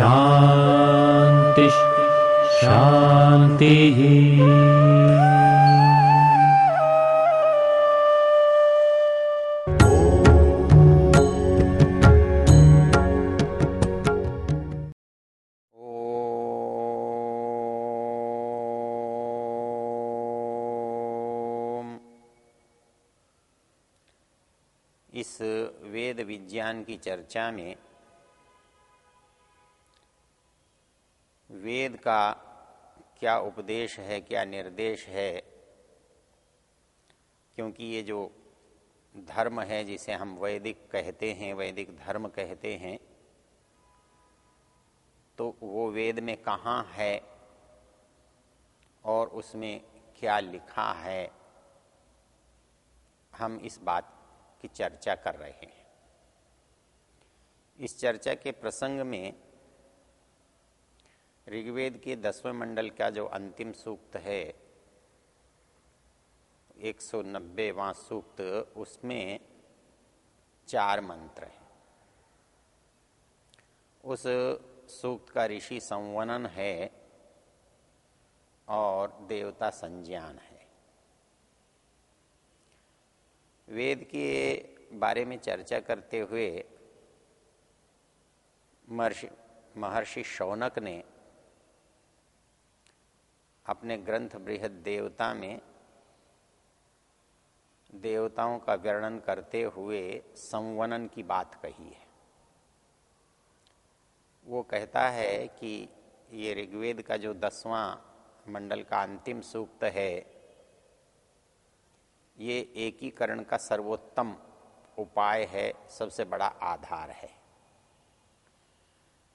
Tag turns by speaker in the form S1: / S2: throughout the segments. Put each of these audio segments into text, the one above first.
S1: शांति
S2: ओम। इस वेद विज्ञान की चर्चा में वेद का क्या उपदेश है, क्या निर्देश है? क्योंकि ये जो धर्म है, जिसे हम वैदिक कहते हैं, वैदिक धर्म कहते हैं तो वो वेद में कहाँ है और उसमें क्या लिखा है, हम इस बात की चर्चा कर रहे हैं। इस चर्चा के प्रसंग में ऋग्वेद के दसवें मंडल का जो अंतिम सूक्त है 190वां सूक्त, उसमें चार मंत्र हैं। उस सूक्त का ऋषि संवनन है और देवता संज्ञान है। वेद के बारे में चर्चा करते हुए महर्षि महर्षि शौनक ने अपने ग्रंथ बृहद देवता में देवताओं का वर्णन करते हुए संवनन की बात कही है। वो कहता है कि ये ऋग्वेद का जो दसवां मंडल का अंतिम सूक्त है, ये एकीकरण का सर्वोत्तम उपाय है, सबसे बड़ा आधार है।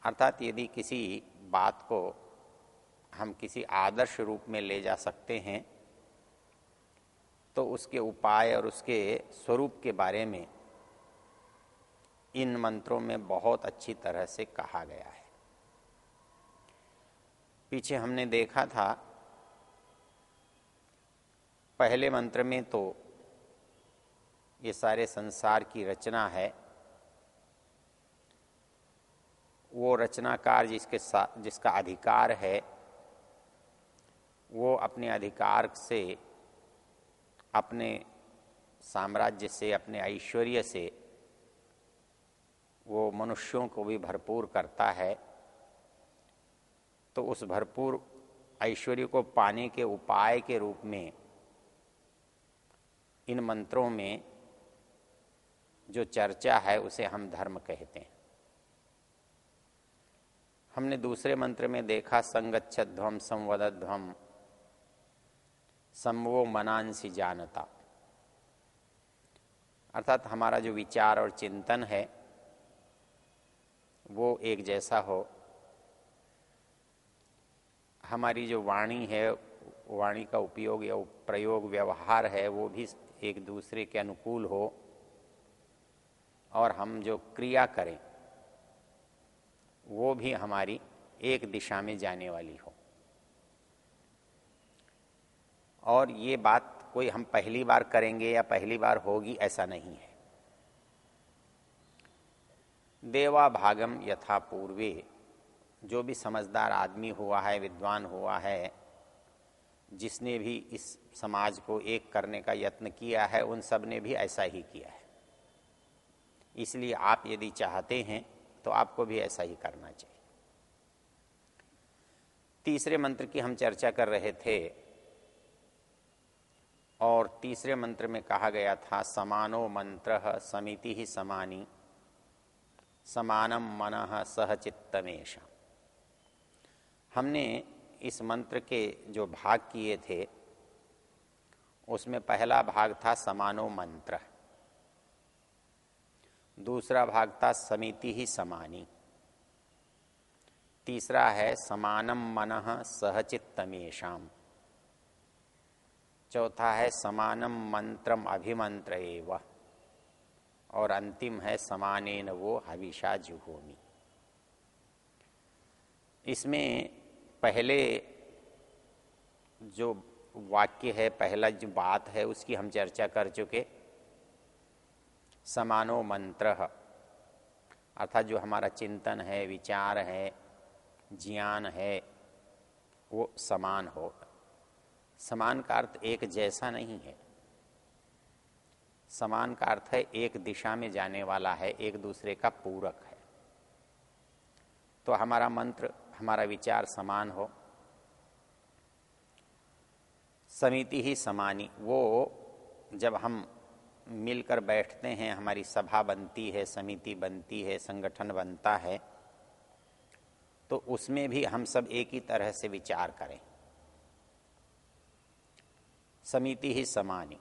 S2: अर्थात यदि किसी बात को हम किसी आदर्श रूप में ले जा सकते हैं तो उसके उपाय और उसके स्वरूप के बारे में इन मंत्रों में बहुत अच्छी तरह से कहा गया है। पीछे हमने देखा था, पहले मंत्र में तो ये सारे संसार की रचना है, वो रचनाकार जिसके साथ जिसका अधिकार है वो अपने अधिकार से, अपने साम्राज्य से, अपने ऐश्वर्य से वो मनुष्यों को भी भरपूर करता है तो उस भरपूर ऐश्वर्य को पाने के उपाय के रूप में, इन मंत्रों में जो चर्चा है उसे हम धर्म कहते हैं। हमने दूसरे मंत्र में देखा संगच्छध्वम संवदध्वम समवो मनांसी जानता। अर्थात हमारा जो विचार और चिंतन है, वो एक जैसा हो। हमारी जो वाणी है, वाणी का उपयोग या प्रयोग व्यवहार है, वो भी एक दूसरे के अनुकूल हो और हम जो क्रिया करें, वो भी हमारी एक दिशा में जाने वाली हो। और ये बात कोई हम पहली बार करेंगे या पहली बार होगी, ऐसा नहीं है। देवा भागम यथा पूर्वे, जो भी समझदार आदमी हुआ है, विद्वान हुआ है, जिसने भी इस समाज को एक करने का यत्न किया है, उन सबने भी ऐसा ही किया है। इसलिए आप यदि चाहते हैं तो आपको भी ऐसा ही करना चाहिए। तीसरे मंत्र की हम चर्चा कर रहे थे और तीसरे मंत्र में कहा गया था, समानो मंत्र समिति ही समानी, समानम मन सह चित्तमेश हमने इस मंत्र के जो भाग किए थे, उसमें पहला भाग था समानो मंत्र, दूसरा भाग था समिति ही समानी, तीसरा है समानम मन सहचित्तमेशम चौथा है समानम मंत्रम अभिमंत्र और अंतिम है समानेन वो हविषा जुहोमी। इसमें पहले जो वाक्य है, पहला जो बात है, उसकी हम चर्चा कर चुके। समानो मंत्र, अर्थात जो हमारा चिंतन है, विचार है, ज्ञान है, वो समान हो। समान का अर्थ एक जैसा नहीं है। समान का अर्थ है एक दिशा में जाने वाला है, एक दूसरे का पूरक है। तो हमारा मंत्र, हमारा विचार समान हो। समिति ही समानी। वो जब हम मिलकर बैठते हैं, हमारी सभा बनती है, समिति बनती है, संगठन बनता है तो उसमें भी हम सब एक ही तरह से विचार करें। समिति ही समानी।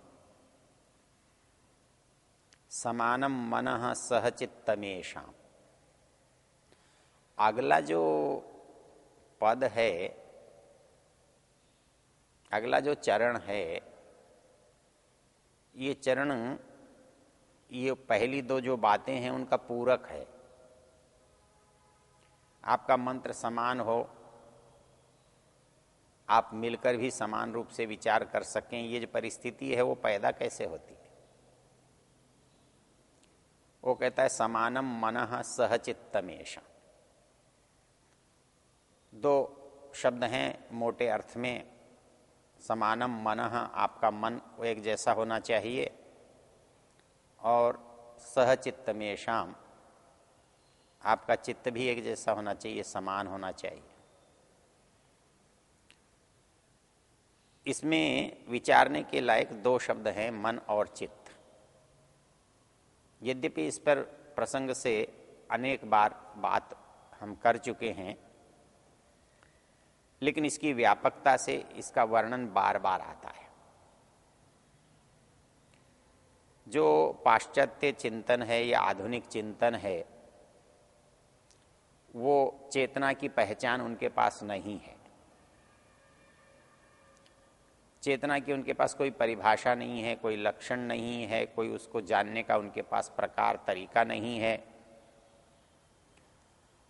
S2: समानम मन सहचित्तमेशा अगला जो पद है, अगला जो चरण है, ये चरण, ये पहली दो जो बातें हैं, उनका पूरक है। आपका मंत्र समान हो आप मिलकर भी समान रूप से विचार कर सकें, ये जो परिस्थिति है, वो पैदा कैसे होती है? वो कहता है, समानम मन सहचित्तमेश दो शब्द हैं मोटे अर्थ में। समानम मन, आपका मन वो एक जैसा होना चाहिए। और सहचित्त में शाम आपका चित्त भी एक जैसा होना चाहिए, समान होना चाहिए। इसमें विचारने के लायक दो शब्द हैं, मन और चित्त। यद्यपि इस पर प्रसंग से अनेक बार बात हम कर चुके हैं, लेकिन इसकी व्यापकता से इसका वर्णन बार बार आता है। जो पाश्चात्य चिंतन है या आधुनिक चिंतन है, वो चेतना की पहचान उनके पास नहीं है। चेतना की उनके पास कोई परिभाषा नहीं है, कोई लक्षण नहीं है, कोई उसको जानने का उनके पास प्रकार, तरीका नहीं है।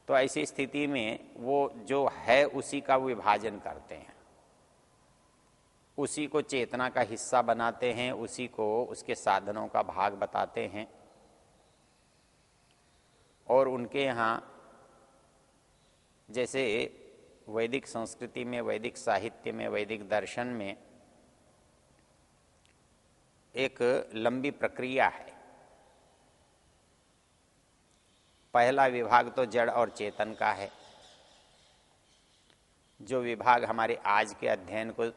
S2: तो ऐसी स्थिति में वो जो है, उसी का विभाजन करते हैं। उसी को चेतना का हिस्सा बनाते हैं, उसी को उसके साधनों का भाग बताते हैं। और उनके यहाँ जैसे वैदिक संस्कृति में, वैदिक साहित्य में, वैदिक दर्शन में एक लंबी प्रक्रिया है। पहला विभाग तो जड़ और चेतन का है। जो विभाग हमारे आज के अध्ययन को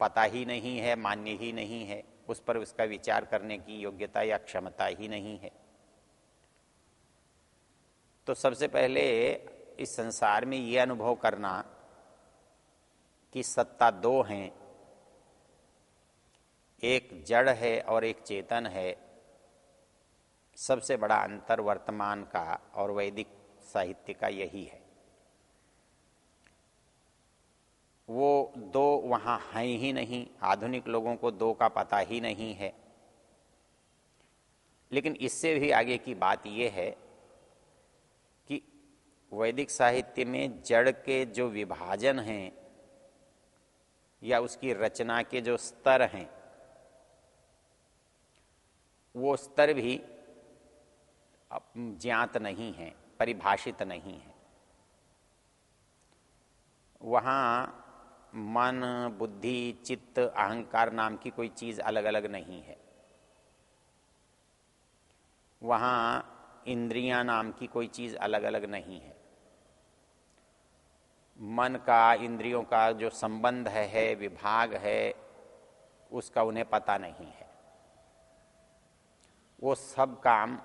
S2: पता ही नहीं है, मान्य ही नहीं है, उस पर उसका विचार करने की योग्यता या क्षमता ही नहीं है। तो सबसे पहले इस संसार में ये अनुभव करना कि सत्ता दो हैं एक जड़ है और एक चेतन है। सबसे बड़ा अंतर वर्तमान का और वैदिक साहित्य का यही है। वो दो वहाँ हैं ही नहीं, आधुनिक लोगों को दो का पता ही नहीं है। लेकिन इससे भी आगे की बात यह है कि वैदिक साहित्य में जड़ के जो विभाजन हैं या उसकी रचना के जो स्तर हैं वो स्तर भी ज्ञात नहीं है परिभाषित नहीं है। वहाँ मन बुद्धि चित्त अहंकार नाम की कोई चीज़ अलग अलग नहीं है। वहाँ इंद्रियाँ नाम की कोई चीज़ अलग अलग नहीं है। मन का इंद्रियों का जो संबंध है, विभाग है उसका उन्हें पता नहीं है। वो सब काम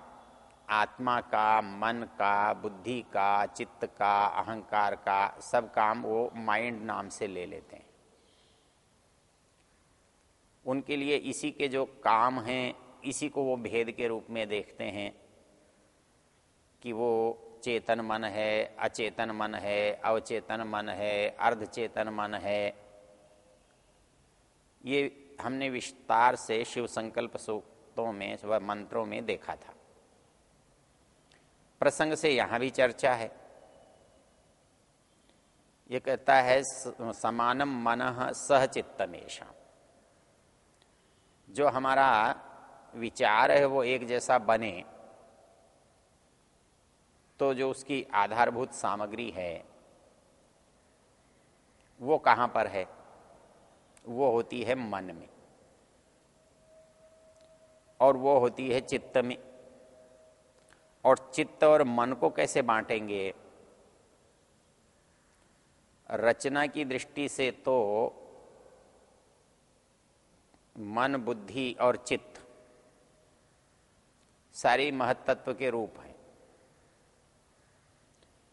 S2: आत्मा का, मन का, बुद्धि का, चित्त का, अहंकार का, सब काम वो माइंड नाम से ले लेते हैं। उनके लिए इसी के जो काम हैं, इसी को वो भेद के रूप में देखते हैं कि वो चेतन मन है, अचेतन मन है, अवचेतन मन है, अर्धचेतन मन है। ये हमने विस्तार से शिव संकल्प सूक्तों में व मंत्रों में देखा था। प्रसंग से यहाँ भी चर्चा है। ये कहता है समानम मन सहचित्तमेशा जो हमारा विचार है, वो एक जैसा बने तो जो उसकी आधारभूत सामग्री है, वो कहाँ पर है? वो होती है मन में। और वो होती है चित्त में। और चित्त और मन को कैसे बांटेंगे? रचना की दृष्टि से तो मन, बुद्धि और चित्त सारी महत्त्व के रूप हैं।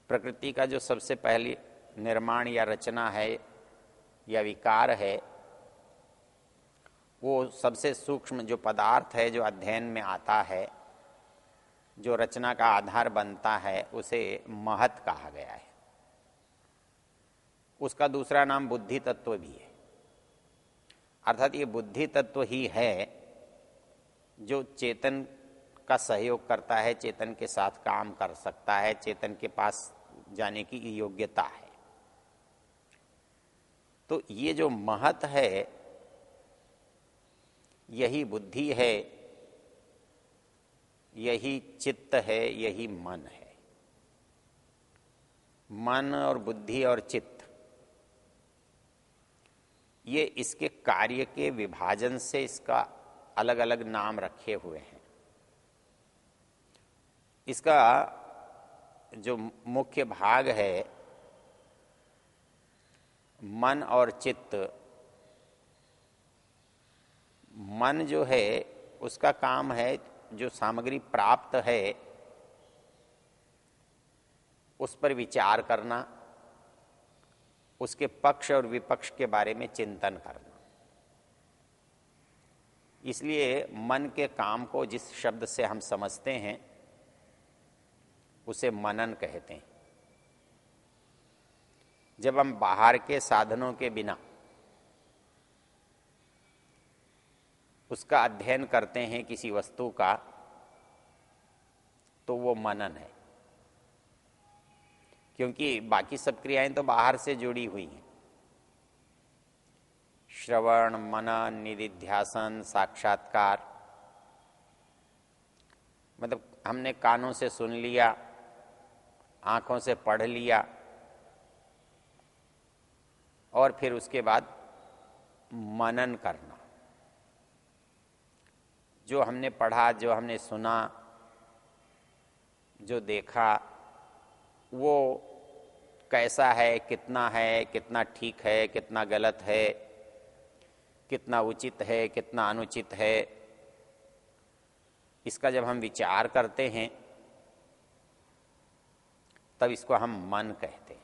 S2: प्रकृति का जो सबसे पहली निर्माण या रचना है या विकार है वो सबसे सूक्ष्म जो पदार्थ है, जो अध्ययन में आता है, जो रचना का आधार बनता है, उसे महत कहा गया है। उसका दूसरा नाम बुद्धि तत्व भी है। अर्थात ये बुद्धि तत्व ही है जो चेतन का सहयोग करता है, चेतन के साथ काम कर सकता है, चेतन के पास जाने की योग्यता है। तो ये जो महत है यही बुद्धि है, यही चित्त है, यही मन है। मन और बुद्धि और चित्त, ये इसके कार्य के विभाजन से इसका अलग अलग नाम रखे हुए हैं। इसका जो मुख्य भाग है, मन और चित्त मन जो है, उसका काम है, जो सामग्री प्राप्त है, उस पर विचार करना, उसके पक्ष और विपक्ष के बारे में चिंतन करना। इसलिए मन के काम को जिस शब्द से हम समझते हैं, उसे मनन कहते हैं। जब हम बाहर के साधनों के बिना उसका अध्ययन करते हैं किसी वस्तु का तो वो मनन है। क्योंकि बाकी सब क्रियाएँ तो बाहर से जुड़ी हुई हैं। श्रवण, मनन, निधिध्यासन, साक्षात्कार मतलब हमने कानों से सुन लिया, आँखों से पढ़ लिया, और फिर उसके बाद मनन करना। जो हमने पढ़ा, जो हमने सुना, जो देखा, वो कैसा है, कितना है, कितना ठीक है, कितना गलत है, कितना उचित है, कितना अनुचित है, इसका जब हम विचार करते हैं, तब इसको हम मन कहते हैं।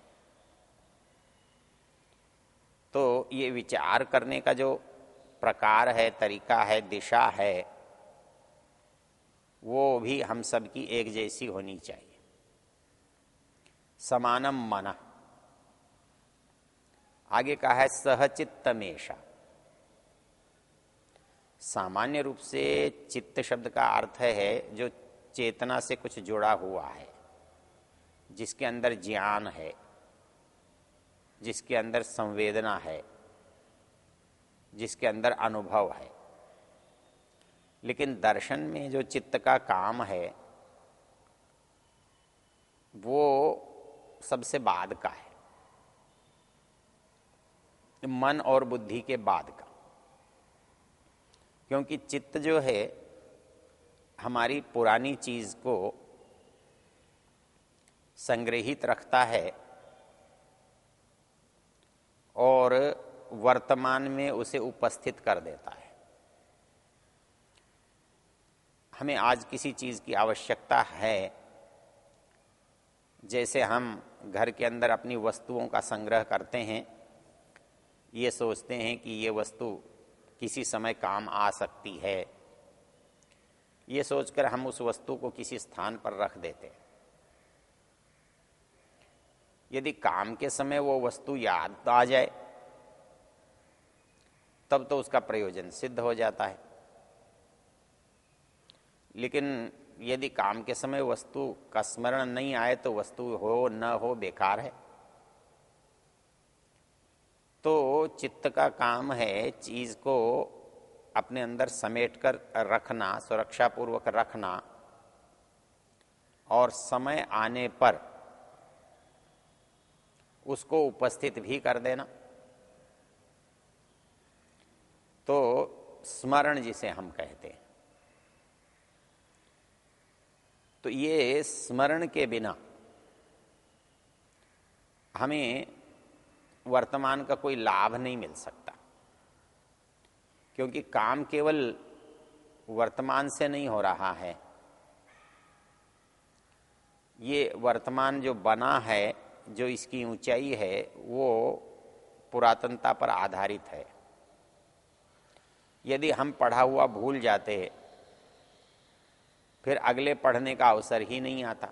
S2: तो ये विचार करने का जो प्रकार है, तरीका है, दिशा है वो भी हम सब की एक जैसी होनी चाहिए। समानम मना। आगे कहा है सहचित्तमेशा सामान्य रूप से चित्त शब्द का अर्थ है जो चेतना से कुछ जुड़ा हुआ है, जिसके अंदर ज्ञान है, जिसके अंदर संवेदना है, जिसके अंदर अनुभव है। लेकिन दर्शन में जो चित्त का काम है, वो सबसे बाद का है। मन और बुद्धि के बाद का। क्योंकि चित्त जो है, हमारी पुरानी चीज़ को संग्रहित रखता है और वर्तमान में उसे उपस्थित कर देता है। हमें आज किसी चीज़ की आवश्यकता है। जैसे हम घर के अंदर अपनी वस्तुओं का संग्रह करते हैं, ये सोचते हैं कि ये वस्तु किसी समय काम आ सकती है। ये सोचकर हम उस वस्तु को किसी स्थान पर रख देते हैं। यदि काम के समय वो वस्तु याद आ जाए, तब तो उसका प्रयोजन सिद्ध हो जाता है। लेकिन यदि काम के समय वस्तु का स्मरण नहीं आए तो वस्तु हो न हो बेकार है। तो चित्त का काम है चीज़ को अपने अंदर समेट कर रखना सुरक्षा पूर्वक रखना और समय आने पर उसको उपस्थित भी कर देना। तो स्मरण जिसे हम कहते हैं। तो ये स्मरण के बिना हमें वर्तमान का कोई लाभ नहीं मिल सकता। क्योंकि काम केवल वर्तमान से नहीं हो रहा है। ये वर्तमान जो बना है, जो इसकी ऊंचाई है, वो पुरातनता पर आधारित है। यदि हम पढ़ा हुआ भूल जाते फिर अगले पढ़ने का अवसर ही नहीं आता।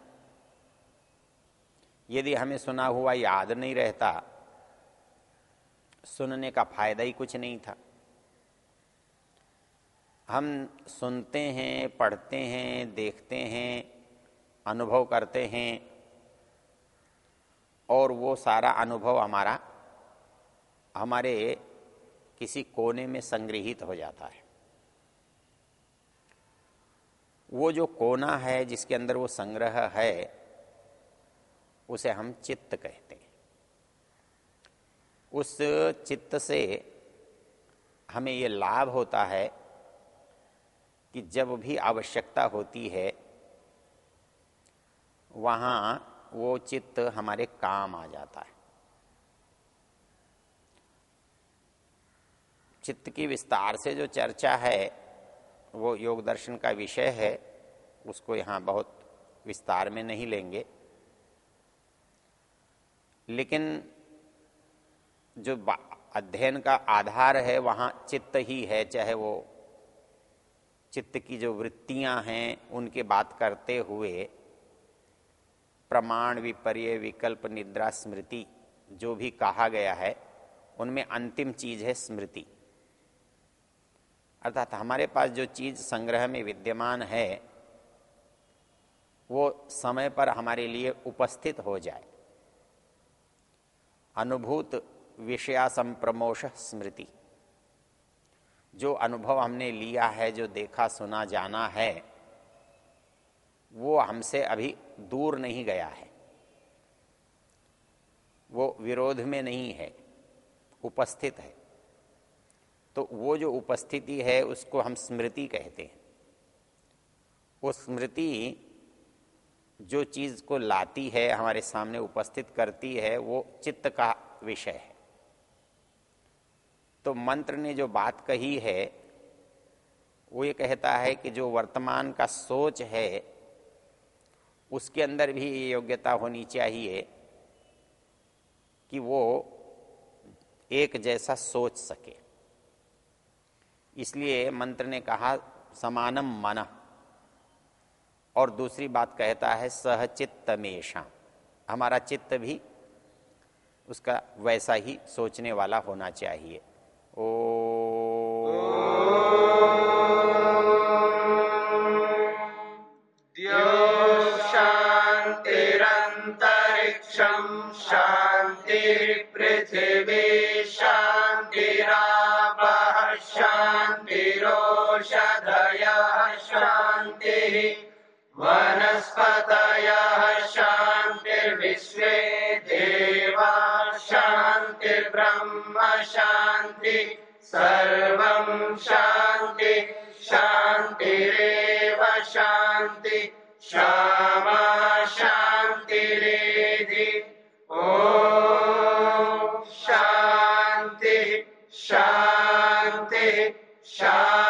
S2: यदि हमें सुना हुआ याद नहीं रहता, सुनने का फ़ायदा ही कुछ नहीं था। हम सुनते हैं, पढ़ते हैं, देखते हैं, अनुभव करते हैं, और वो सारा अनुभव हमारा, हमारे किसी कोने में संग्रहित हो जाता है। वो जो कोना है, जिसके अंदर वो संग्रह है, उसे हम चित्त कहते हैं। उस चित्त से हमें ये लाभ होता है कि जब भी आवश्यकता होती है, वहाँ वो चित्त हमारे काम आ जाता है। चित्त की विस्तार से जो चर्चा है वो योग दर्शन का विषय है, उसको यहाँ बहुत विस्तार में नहीं लेंगे। लेकिन जो अध्ययन का आधार है, वहाँ चित्त ही है, चाहे वो चित्त की जो वृत्तियाँ हैं, उनके बात करते हुए प्रमाण, विपर्य, विकल्प, निद्रा, स्मृति, जो भी कहा गया है, उनमें अंतिम चीज़ है स्मृति। अर्थात हमारे पास जो चीज़ संग्रह में विद्यमान है, वो समय पर हमारे लिए उपस्थित हो जाए। अनुभूत विषया संप्रमोश स्मृति। जो अनुभव हमने लिया है, जो देखा, सुना, जाना है, वो हमसे अभी दूर नहीं गया है। वो विरोध में नहीं है, उपस्थित है। तो वो जो उपस्थिति है, उसको हम स्मृति कहते हैं। वो स्मृति जो चीज़ को लाती है, हमारे सामने उपस्थित करती है, वो चित्त का विषय है। तो मंत्र ने जो बात कही है, वो ये कहता है कि जो वर्तमान का सोच है, उसके अंदर भी ये योग्यता होनी चाहिए कि वो एक जैसा सोच सके। इसलिए मंत्र ने कहा, समानम मन। और दूसरी बात कहता है सहचित्तमेशा हमारा चित्त भी उसका वैसा ही सोचने वाला होना चाहिए। ओ वनस्पतयः शान्तिर्विश्वे देवा शान्तिर्ब्रह्म
S3: शांति सर्वं शान्ति शान्तिरेव शान्ति क्षमा शान्तिरेधि ॐ शांति शांति शान्ति